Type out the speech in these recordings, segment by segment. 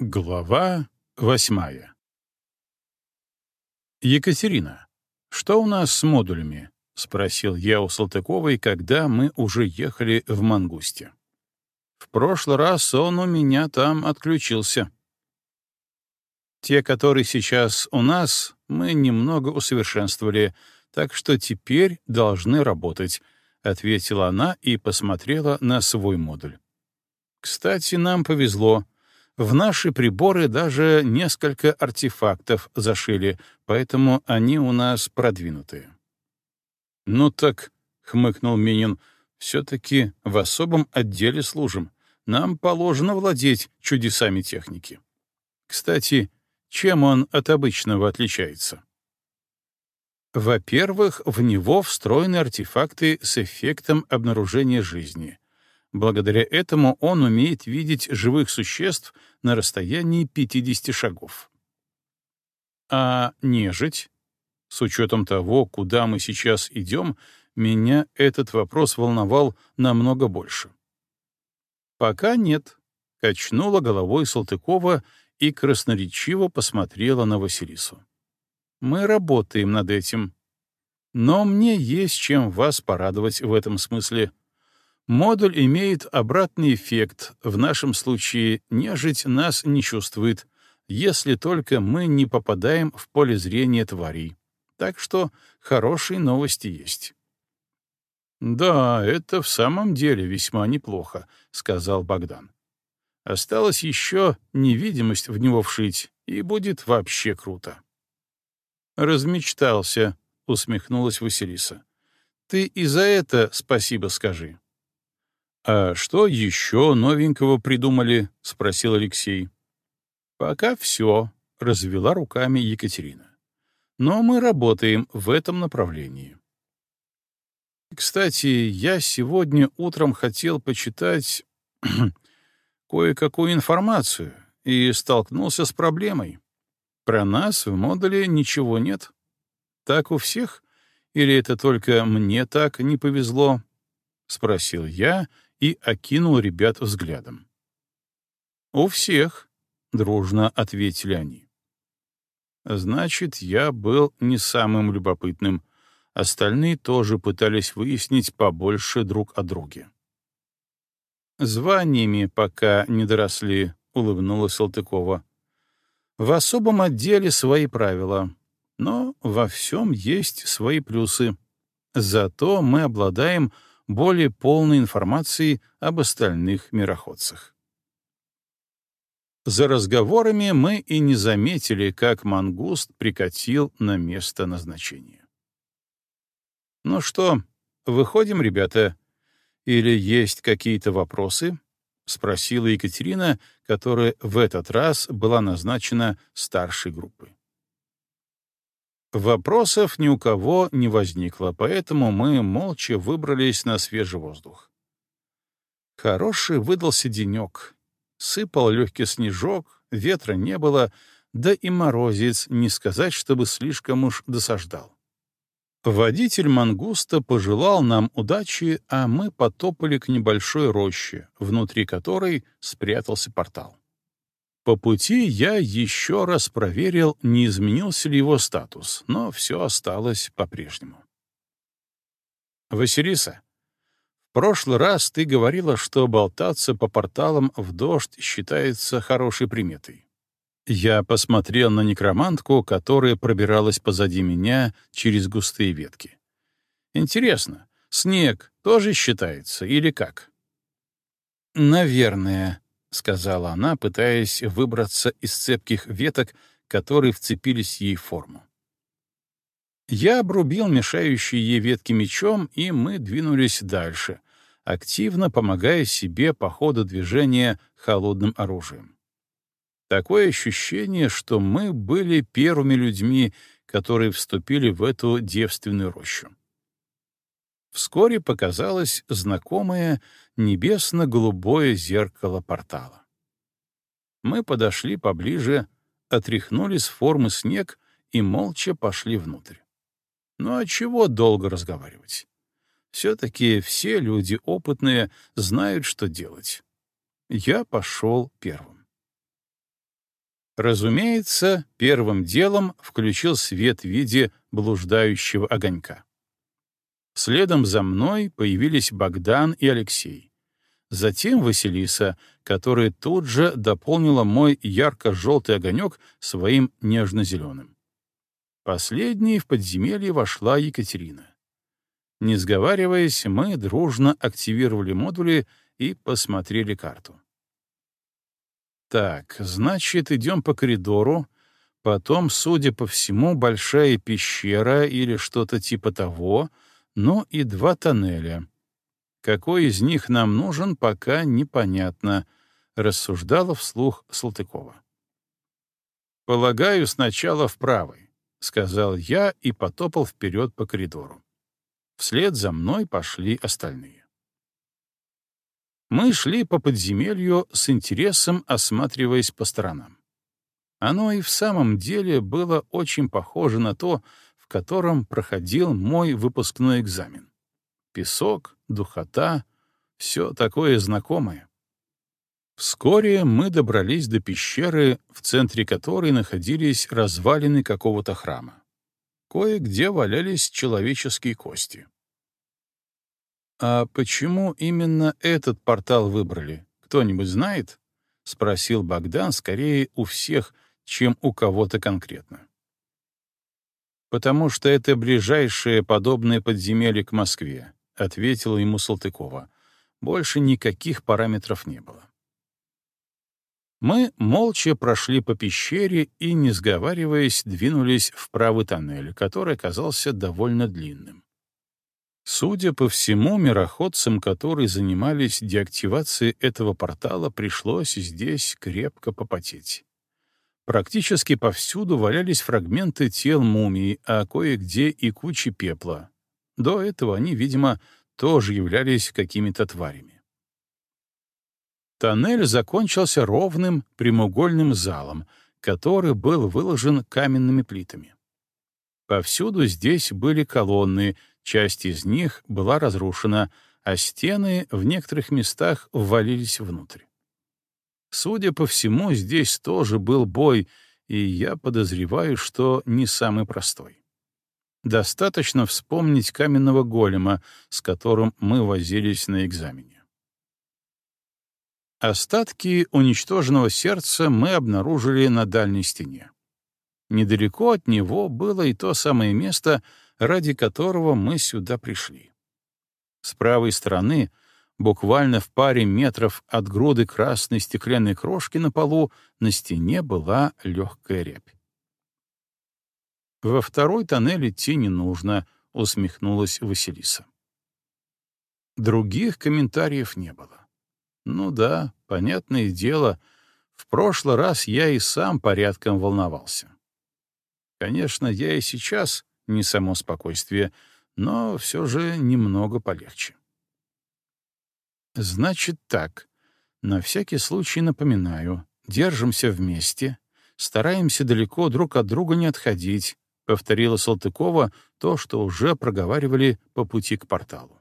Глава восьмая «Екатерина, что у нас с модулями?» — спросил я у Салтыковой, когда мы уже ехали в Мангусте. «В прошлый раз он у меня там отключился». «Те, которые сейчас у нас, мы немного усовершенствовали, так что теперь должны работать», — ответила она и посмотрела на свой модуль. «Кстати, нам повезло». В наши приборы даже несколько артефактов зашили, поэтому они у нас продвинутые. «Ну так», — хмыкнул Минин, — «все-таки в особом отделе служим. Нам положено владеть чудесами техники. Кстати, чем он от обычного отличается?» Во-первых, в него встроены артефакты с эффектом обнаружения жизни — Благодаря этому он умеет видеть живых существ на расстоянии 50 шагов. А нежить? С учетом того, куда мы сейчас идем, меня этот вопрос волновал намного больше. «Пока нет», — качнула головой Салтыкова и красноречиво посмотрела на Василису. «Мы работаем над этим. Но мне есть чем вас порадовать в этом смысле. Модуль имеет обратный эффект, в нашем случае нежить нас не чувствует, если только мы не попадаем в поле зрения тварей. Так что хорошие новости есть. «Да, это в самом деле весьма неплохо», — сказал Богдан. «Осталось еще невидимость в него вшить, и будет вообще круто». «Размечтался», — усмехнулась Василиса. «Ты и за это спасибо скажи». «А что еще новенького придумали?» — спросил Алексей. «Пока все», — развела руками Екатерина. «Но мы работаем в этом направлении». Кстати, я сегодня утром хотел почитать кое-какую информацию и столкнулся с проблемой. Про нас в модуле ничего нет. Так у всех? Или это только мне так не повезло? — спросил я и окинул ребят взглядом. «У всех», — дружно ответили они. Значит, я был не самым любопытным. Остальные тоже пытались выяснить побольше друг о друге. «Званиями пока не доросли», — улыбнулась Салтыкова. «В особом отделе свои правила, но во всем есть свои плюсы. Зато мы обладаем более полной информации об остальных мироходцах. За разговорами мы и не заметили, как мангуст прикатил на место назначения. «Ну что, выходим, ребята? Или есть какие-то вопросы?» — спросила Екатерина, которая в этот раз была назначена старшей группой. Вопросов ни у кого не возникло, поэтому мы молча выбрались на свежий воздух. Хороший выдался денек. Сыпал легкий снежок, ветра не было, да и морозец, не сказать, чтобы слишком уж досаждал. Водитель мангуста пожелал нам удачи, а мы потопали к небольшой роще, внутри которой спрятался портал. По пути я еще раз проверил, не изменился ли его статус, но все осталось по-прежнему. «Василиса, в прошлый раз ты говорила, что болтаться по порталам в дождь считается хорошей приметой. Я посмотрел на некромантку, которая пробиралась позади меня через густые ветки. Интересно, снег тоже считается или как? Наверное, — сказала она, пытаясь выбраться из цепких веток, которые вцепились ей в форму. Я обрубил мешающие ей ветки мечом, и мы двинулись дальше, активно помогая себе по ходу движения холодным оружием. Такое ощущение, что мы были первыми людьми, которые вступили в эту девственную рощу. Вскоре показалось знакомое небесно-голубое зеркало портала. Мы подошли поближе, отряхнули с формы снег и молча пошли внутрь. Ну а чего долго разговаривать? Все-таки все люди опытные знают, что делать. Я пошел первым. Разумеется, первым делом включил свет в виде блуждающего огонька. Следом за мной появились Богдан и Алексей. Затем Василиса, которая тут же дополнила мой ярко-желтый огонек своим нежно-зеленым. Последней в подземелье вошла Екатерина. Не сговариваясь, мы дружно активировали модули и посмотрели карту. Так, значит, идем по коридору, потом, судя по всему, большая пещера или что-то типа того, но и два тоннеля. Какой из них нам нужен, пока непонятно, рассуждала вслух Салтыкова. «Полагаю, сначала в правый», — сказал я и потопал вперед по коридору. Вслед за мной пошли остальные. Мы шли по подземелью с интересом, осматриваясь по сторонам. Оно и в самом деле было очень похоже на то, в котором проходил мой выпускной экзамен. Песок, духота — все такое знакомое. Вскоре мы добрались до пещеры, в центре которой находились развалины какого-то храма. Кое-где валялись человеческие кости. «А почему именно этот портал выбрали? Кто-нибудь знает?» — спросил Богдан скорее у всех, чем у кого-то конкретно. «Потому что это ближайшее подобное подземелье к Москве», — ответила ему Салтыкова. Больше никаких параметров не было. Мы молча прошли по пещере и, не сговариваясь, двинулись в правый тоннель, который оказался довольно длинным. Судя по всему, мироходцам, которые занимались деактивацией этого портала, пришлось здесь крепко попотеть. Практически повсюду валялись фрагменты тел мумий, а кое-где и кучи пепла. До этого они, видимо, тоже являлись какими-то тварями. Тоннель закончился ровным прямоугольным залом, который был выложен каменными плитами. Повсюду здесь были колонны, часть из них была разрушена, а стены в некоторых местах ввалились внутрь. Судя по всему, здесь тоже был бой, и я подозреваю, что не самый простой. Достаточно вспомнить каменного голема, с которым мы возились на экзамене. Остатки уничтоженного сердца мы обнаружили на дальней стене. Недалеко от него было и то самое место, ради которого мы сюда пришли. С правой стороны, буквально в паре метров от груды красной стеклянной крошки на полу, на стене была легкая рябь. «Во второй тоннель идти не нужно», — усмехнулась Василиса. Других комментариев не было. Ну да, понятное дело, в прошлый раз я и сам порядком волновался. Конечно, я и сейчас не само спокойствие, но все же немного полегче. Значит так, на всякий случай напоминаю, держимся вместе, стараемся далеко друг от друга не отходить, повторила Салтыкова то, что уже проговаривали по пути к порталу.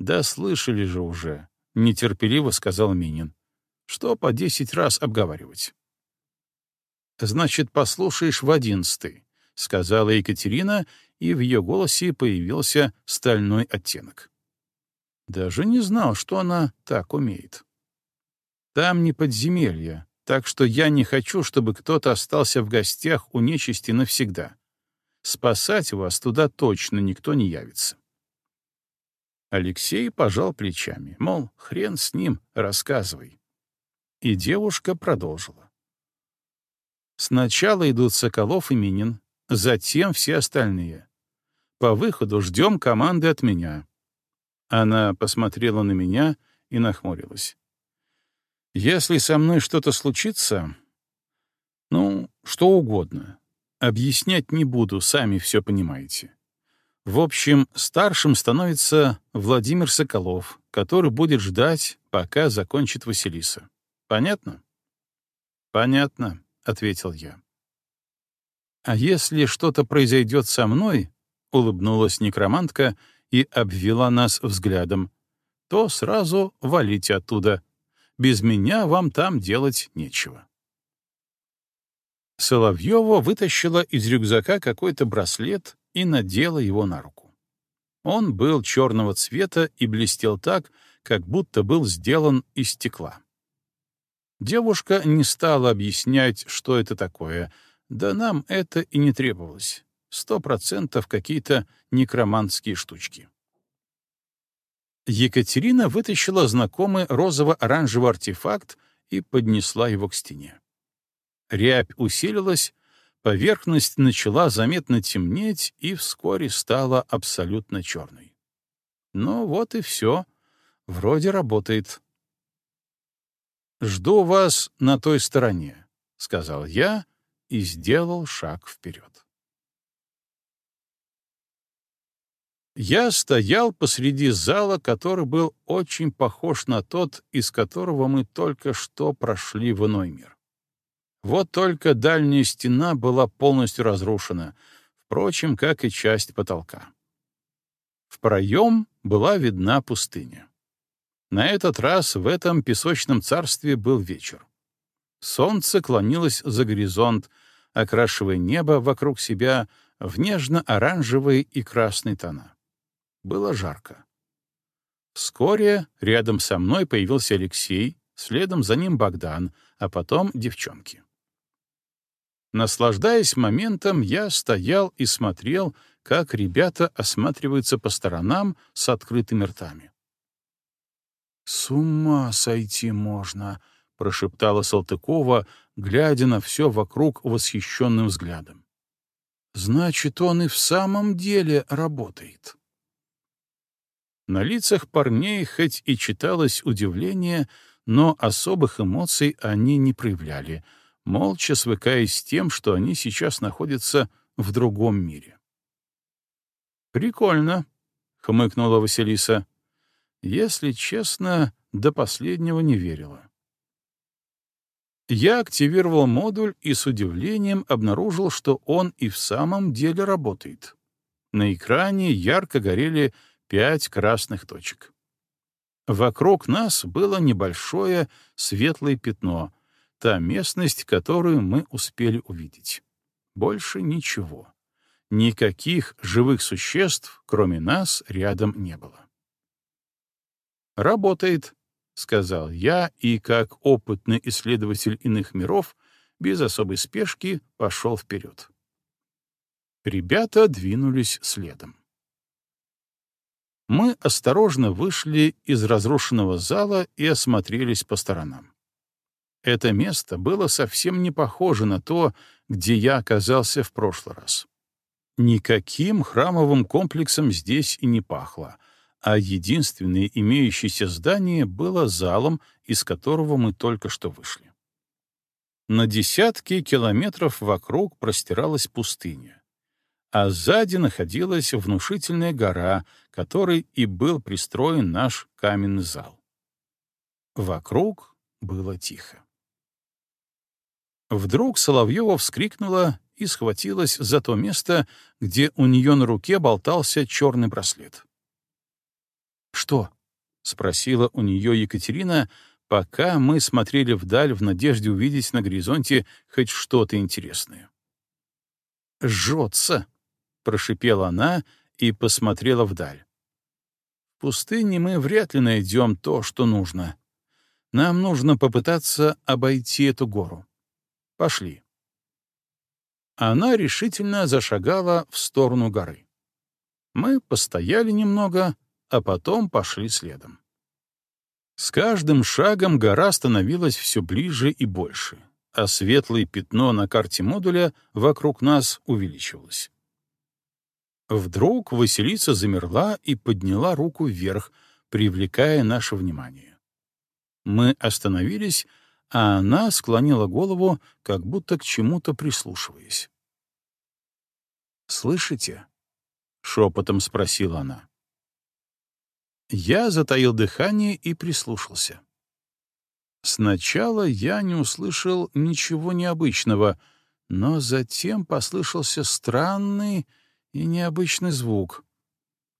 Да слышали же уже, — нетерпеливо сказал Минин. «Что по десять раз обговаривать?» «Значит, послушаешь в одиннадцатый», — сказала Екатерина, и в ее голосе появился стальной оттенок. Даже не знал, что она так умеет. «Там не подземелье, так что я не хочу, чтобы кто-то остался в гостях у нечисти навсегда. Спасать вас туда точно никто не явится». Алексей пожал плечами, мол, хрен с ним, рассказывай. И девушка продолжила. Сначала идут Соколов и Минин, затем все остальные. По выходу ждем команды от меня. Она посмотрела на меня и нахмурилась. Если со мной что-то случится, ну, что угодно, объяснять не буду, сами все понимаете. В общем, старшим становится Владимир Соколов, который будет ждать, пока закончит Василиса. Понятно? Понятно, ответил я. А если что-то произойдет со мной, улыбнулась некромантка и обвела нас взглядом, то сразу валите оттуда. Без меня вам там делать нечего. Соловьева вытащила из рюкзака какой-то браслет и надела его на руку. Он был черного цвета и блестел так, как будто был сделан из стекла. Девушка не стала объяснять, что это такое, да нам это и не требовалось. Сто процентов какие-то некроманские штучки. Екатерина вытащила знакомый розово-оранжевый артефакт и поднесла его к стене. Рябь усилилась, поверхность начала заметно темнеть и вскоре стала абсолютно черной. Ну вот и все. Вроде работает. «Жду вас на той стороне», — сказал я и сделал шаг вперед. Я стоял посреди зала, который был очень похож на тот, из которого мы только что прошли в иной мир. Вот только дальняя стена была полностью разрушена, впрочем, как и часть потолка. В проем была видна пустыня. На этот раз в этом песочном царстве был вечер. Солнце клонилось за горизонт, окрашивая небо вокруг себя в нежно-оранжевые и красные тона. Было жарко. Вскоре рядом со мной появился Алексей, следом за ним Богдан, а потом девчонки. Наслаждаясь моментом, я стоял и смотрел, как ребята осматриваются по сторонам с открытыми ртами. «С ума сойти можно!» — прошептала Салтыкова, глядя на все вокруг восхищенным взглядом. «Значит, он и в самом деле работает». На лицах парней хоть и читалось удивление, но особых эмоций они не проявляли, молча свыкаясь с тем, что они сейчас находятся в другом мире. «Прикольно», — хмыкнула Василиса. «Если честно, до последнего не верила». Я активировал модуль и с удивлением обнаружил, что он и в самом деле работает. На экране ярко горели пять красных точек. Вокруг нас было небольшое светлое пятно, та местность, которую мы успели увидеть. Больше ничего. Никаких живых существ, кроме нас, рядом не было. «Работает», — сказал я, и, как опытный исследователь иных миров, без особой спешки пошел вперед. Ребята двинулись следом. Мы осторожно вышли из разрушенного зала и осмотрелись по сторонам. Это место было совсем не похоже на то, где я оказался в прошлый раз. Никаким храмовым комплексом здесь и не пахло, а единственное имеющееся здание было залом, из которого мы только что вышли. На десятки километров вокруг простиралась пустыня а сзади находилась внушительная гора, которой и был пристроен наш каменный зал. Вокруг было тихо. Вдруг Соловьева вскрикнула и схватилась за то место, где у нее на руке болтался черный браслет. «Что?» — спросила у нее Екатерина, пока мы смотрели вдаль в надежде увидеть на горизонте хоть что-то интересное. «Жжется!» — прошипела она и посмотрела вдаль. «В пустыне мы вряд ли найдем то, что нужно. Нам нужно попытаться обойти эту гору. Пошли». Она решительно зашагала в сторону горы. Мы постояли немного, а потом пошли следом. С каждым шагом гора становилась все ближе и больше, а светлое пятно на карте модуля вокруг нас увеличивалось. Вдруг Василиса замерла и подняла руку вверх, привлекая наше внимание. Мы остановились, а она склонила голову, как будто к чему-то прислушиваясь. «Слышите?» — шепотом спросила она. Я затаил дыхание и прислушался. Сначала я не услышал ничего необычного, но затем послышался странный, и необычный звук,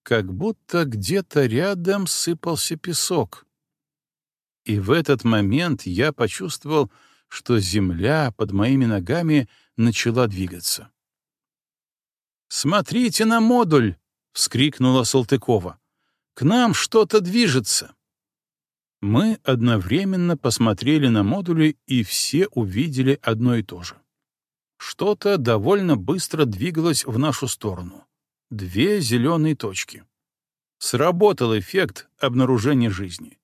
как будто где-то рядом сыпался песок. И в этот момент я почувствовал, что земля под моими ногами начала двигаться. «Смотрите на модуль!» — вскрикнула Салтыкова. «К нам что-то движется!» Мы одновременно посмотрели на модули и все увидели одно и то же. Что-то довольно быстро двигалось в нашу сторону. Две зеленые точки. Сработал эффект обнаружения жизни.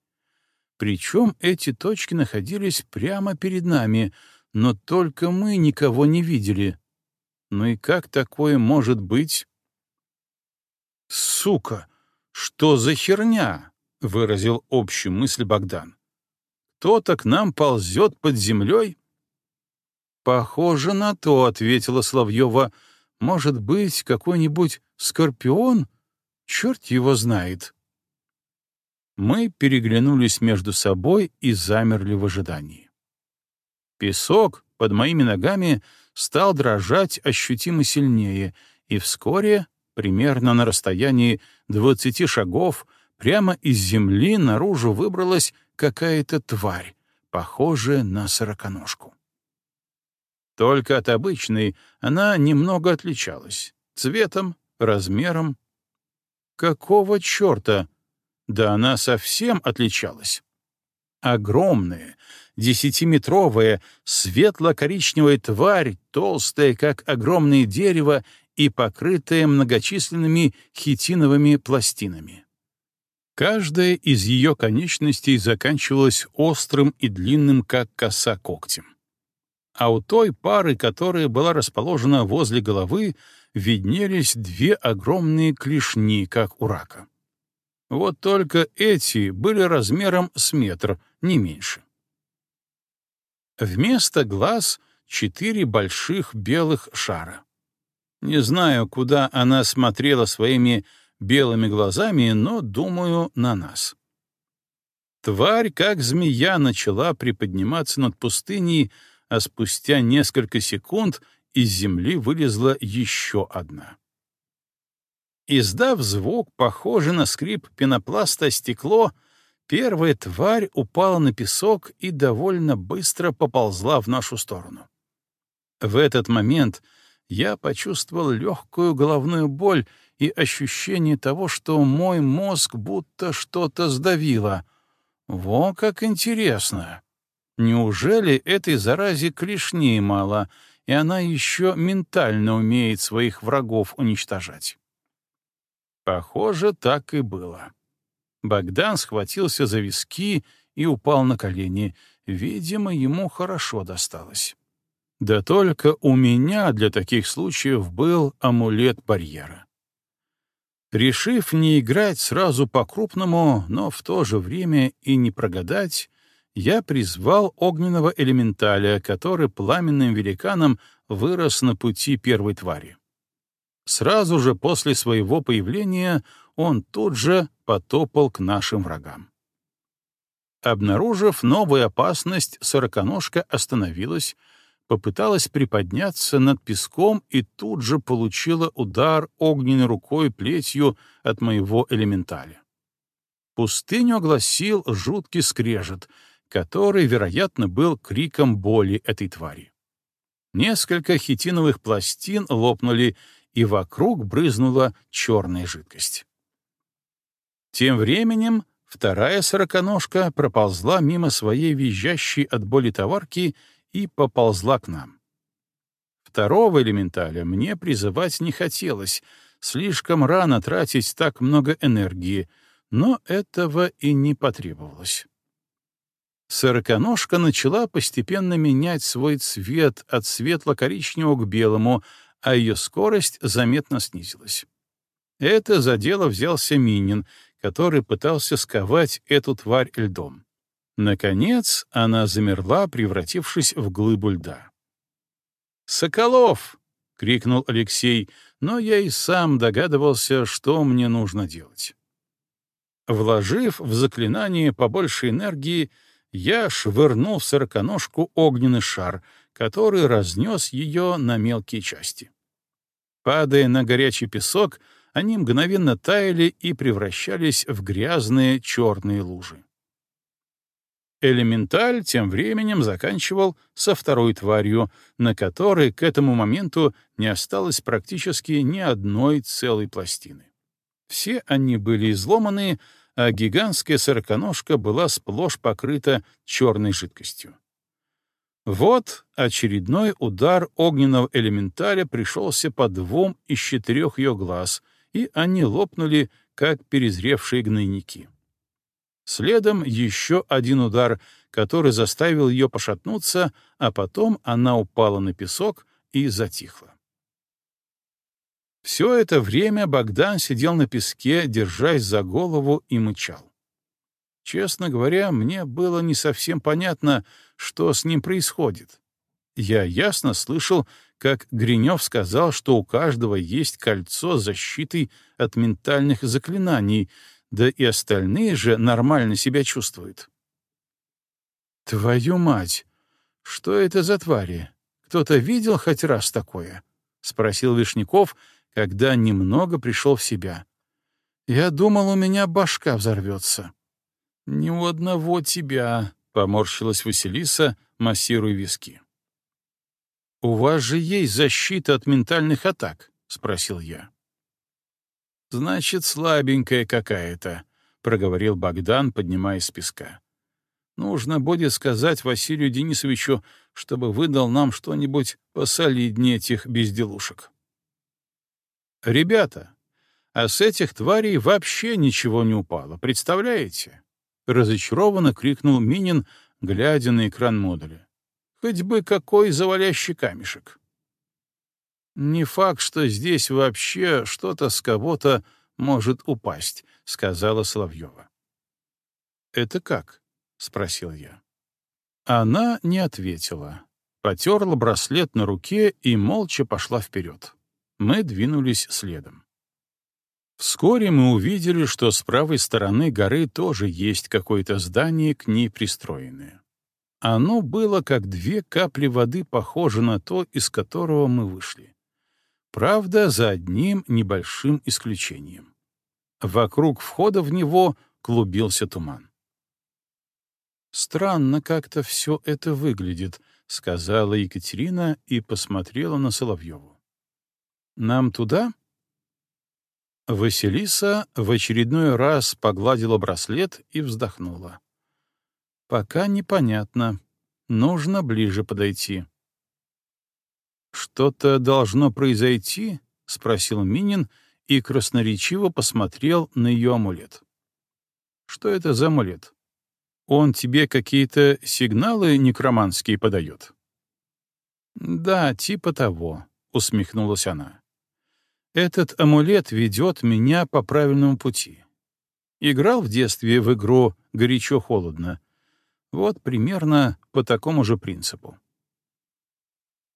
Причем эти точки находились прямо перед нами, но только мы никого не видели. Ну и как такое может быть? «Сука! Что за херня?» — выразил общую мысль Богдан. «Кто-то к нам ползет под землей?» «Похоже на то», — ответила Славьева. «Может быть, какой-нибудь скорпион? Черт его знает». Мы переглянулись между собой и замерли в ожидании. Песок под моими ногами стал дрожать ощутимо сильнее, и вскоре, примерно на расстоянии двадцати шагов, прямо из земли наружу выбралась какая-то тварь, похожая на сороконожку. Только от обычной она немного отличалась — цветом, размером. Какого черта? Да она совсем отличалась. Огромная, десятиметровая, светло-коричневая тварь, толстая, как огромное дерево, и покрытая многочисленными хитиновыми пластинами. Каждая из ее конечностей заканчивалась острым и длинным, как коса когтем. А у той пары, которая была расположена возле головы, виднелись две огромные клешни, как у рака. Вот только эти были размером с метр, не меньше. Вместо глаз — четыре больших белых шара. Не знаю, куда она смотрела своими белыми глазами, но, думаю, на нас. Тварь, как змея, начала приподниматься над пустыней, а спустя несколько секунд из земли вылезла еще одна. Издав звук, похожий на скрип пенопласта стекло, первая тварь упала на песок и довольно быстро поползла в нашу сторону. В этот момент я почувствовал легкую головную боль и ощущение того, что мой мозг будто что-то сдавило. Во как интересно! Неужели этой заразе клешней мало, и она еще ментально умеет своих врагов уничтожать? Похоже, так и было. Богдан схватился за виски и упал на колени. Видимо, ему хорошо досталось. Да только у меня для таких случаев был амулет барьера. Решив не играть сразу по-крупному, но в то же время и не прогадать, я призвал огненного элементаля, который пламенным великаном вырос на пути первой твари. Сразу же после своего появления он тут же потопал к нашим врагам. Обнаружив новую опасность, сороконожка остановилась, попыталась приподняться над песком и тут же получила удар огненной рукой плетью от моего элементаля. Пустыню огласил жуткий скрежет, который, вероятно, был криком боли этой твари. Несколько хитиновых пластин лопнули, и вокруг брызнула черная жидкость. Тем временем вторая сороконожка проползла мимо своей визжащей от боли товарки и поползла к нам. Второго элементаля мне призывать не хотелось, слишком рано тратить так много энергии, но этого и не потребовалось. Сороконожка начала постепенно менять свой цвет от светло-коричневого к белому, а ее скорость заметно снизилась. Это за дело взялся Минин, который пытался сковать эту тварь льдом. Наконец она замерла, превратившись в глыбу льда. «Соколов!» — крикнул Алексей, но я и сам догадывался, что мне нужно делать. Вложив в заклинание побольше энергии, я швырнул в сороконожку огненный шар, который разнес ее на мелкие части. Падая на горячий песок, они мгновенно таяли и превращались в грязные черные лужи. Элементаль тем временем заканчивал со второй тварью, на которой к этому моменту не осталось практически ни одной целой пластины. Все они были изломаны, а гигантская сороконожка была сплошь покрыта черной жидкостью. Вот очередной удар огненного элементаля пришелся по двум из четырех ее глаз, и они лопнули, как перезревшие гнойники. Следом еще один удар, который заставил ее пошатнуться, а потом она упала на песок и затихла. Все это время Богдан сидел на песке, держась за голову и мычал. Честно говоря, мне было не совсем понятно, что с ним происходит. Я ясно слышал, как Гринев сказал, что у каждого есть кольцо защиты от ментальных заклинаний, да и остальные же нормально себя чувствуют. «Твою мать! Что это за твари? Кто-то видел хоть раз такое?» — спросил Вишняков, когда немного пришел в себя. «Я думал, у меня башка взорвется». «Ни у одного тебя», — поморщилась Василиса, массируя виски. «У вас же есть защита от ментальных атак?» — спросил я. «Значит, слабенькая какая-то», — проговорил Богдан, поднимаясь с песка. «Нужно будет сказать Василию Денисовичу, чтобы выдал нам что-нибудь посолиднее этих безделушек». «Ребята, а с этих тварей вообще ничего не упало, представляете?» — разочарованно крикнул Минин, глядя на экран модуля. «Хоть бы какой завалящий камешек!» «Не факт, что здесь вообще что-то с кого-то может упасть», — сказала Соловьева. «Это как?» — спросил я. Она не ответила, потерла браслет на руке и молча пошла вперед. Мы двинулись следом. Вскоре мы увидели, что с правой стороны горы тоже есть какое-то здание к ней пристроенное. Оно было как две капли воды похоже на то, из которого мы вышли. Правда, за одним небольшим исключением. Вокруг входа в него клубился туман. «Странно как-то все это выглядит», — сказала Екатерина и посмотрела на Соловьеву. «Нам туда?» Василиса в очередной раз погладила браслет и вздохнула. «Пока непонятно. Нужно ближе подойти». «Что-то должно произойти?» — спросил Минин и красноречиво посмотрел на ее амулет. «Что это за амулет? Он тебе какие-то сигналы некроманские подает?» «Да, типа того», — усмехнулась она. «Этот амулет ведет меня по правильному пути. Играл в детстве в игру «Горячо-холодно». Вот примерно по такому же принципу.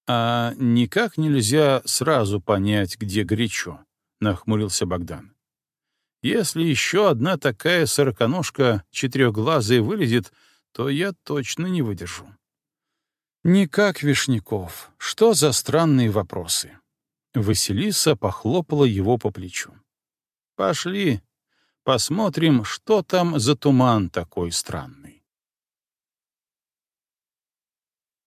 «А никак нельзя сразу понять, где горячо», — нахмурился Богдан. «Если еще одна такая сороконожка четырехглазая вылезет, то я точно не выдержу». «Никак, Вишняков. Что за странные вопросы?» Василиса похлопала его по плечу. «Пошли, посмотрим, что там за туман такой странный».